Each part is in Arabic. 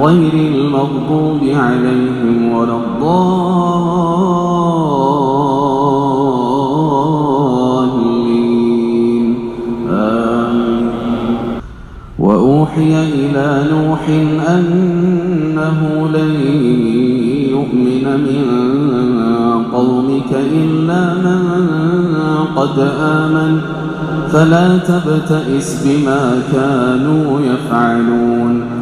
غير المغضوب عليهم ولا الضالين. آمين. وأوحي إلى نوح أنه لن يؤمن من قومك إلا من قد آمن. فلا تبتئس بما كانوا يفعلون.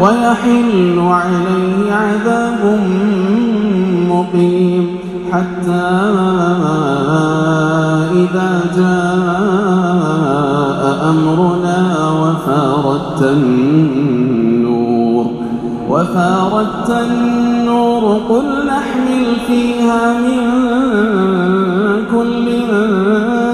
ويحل عليه عذاب مقيم حتى إذا جاء أمرنا وفارت النور وفارت النور قل نحمل فيها من كل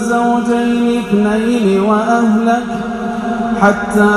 زوجين اثنين وأهلك حتى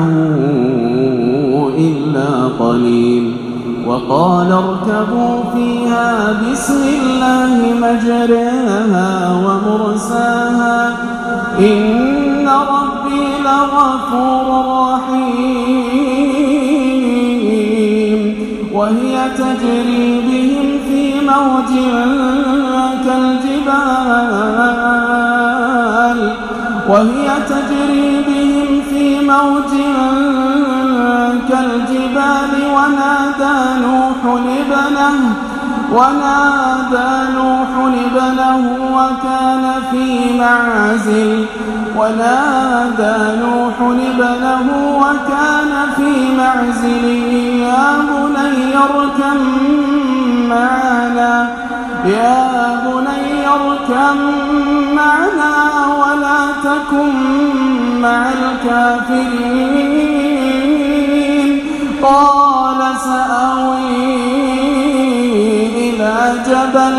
وقال اركبوا فيها بسم الله مجريها ومرساها. إن ربي لغفور رحيم. وهي تجري بهم في موج كالجبال. وهي تجري بهم في موج كالجبال. ونادى نوح ابنه ونادى نوح ابنه وكان في معزل. ونادى نوح ابنه وكان في معزل. يا بني اركم معنا يا بني اركم معنا ولا تكن مع الكافرين. قال سآوي إلى جبل.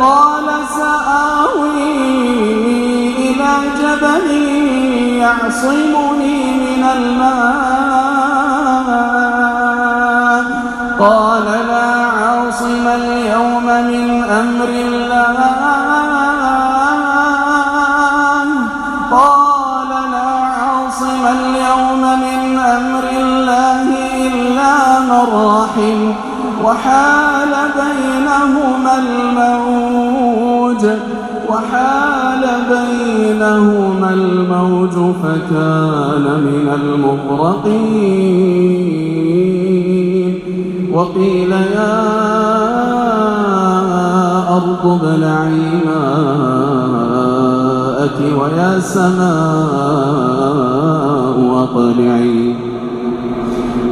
قال سآوي إلى جبل يعصمني من الماء. قال لا عاصم اليوم من أمر الله. قال لا عاصم اليوم من أمر الله إلا من رحم وحال بينهما الموج. وحال بينهما الموج فكان من المغرقين. وقيل يا أرض ابلعي ماءك ويا سماء أقلعي.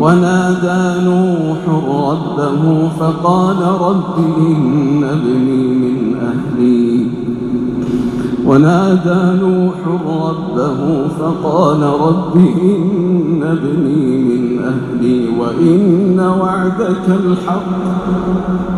ونادى نوح ربه فقال رب إن ابني من أهلي. ونادى نوح ربه فقال رب إن ابني من أهلي وإن وعدك الحق.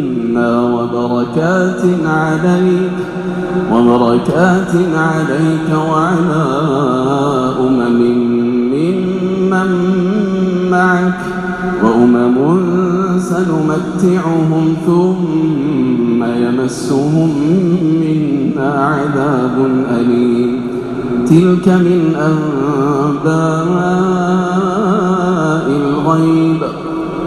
وبركات عليك وبركات عليك وعلى أمم ممن معك وأمم سنمتعهم ثم يمسهم منا عذاب أليم. تلك من أنباء الغيب.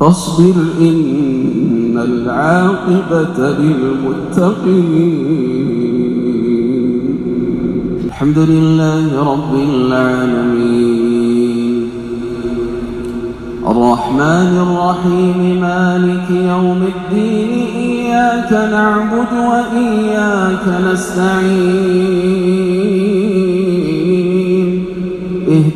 فاصبر إن العاقبة للمتقين. الحمد لله رب العالمين. الرحمن الرحيم مالك يوم الدين إياك نعبد وإياك نستعين.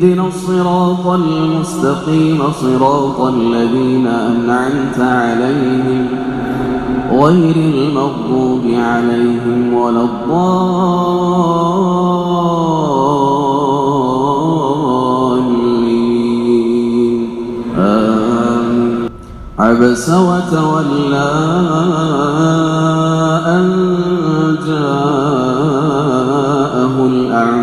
اهدنا الصراط المستقيم صراط الذين أنعمت عليهم غير المغضوب عليهم ولا الضالين. آمين. عبس وتولى أن جاءه الأعمى.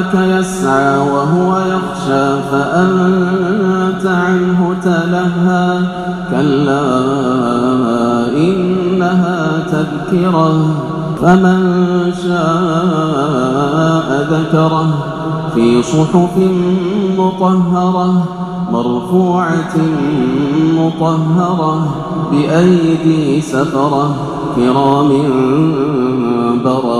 جاءك يسعى وهو يخشى فأنت عنه تلهى. كلا إنها تذكرة فمن شاء ذكره. في صحف مطهرة مرفوعة مطهرة بأيدي سفرة. كرام بررة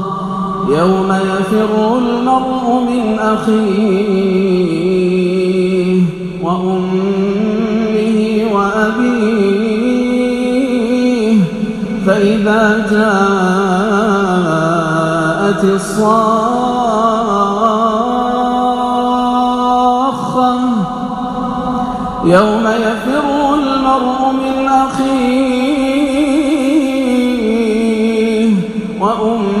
يوم يفر المرء من أخيه وأمه وأبيه فإذا جاءت الصاخة يوم يفر المرء من أخيه وأمه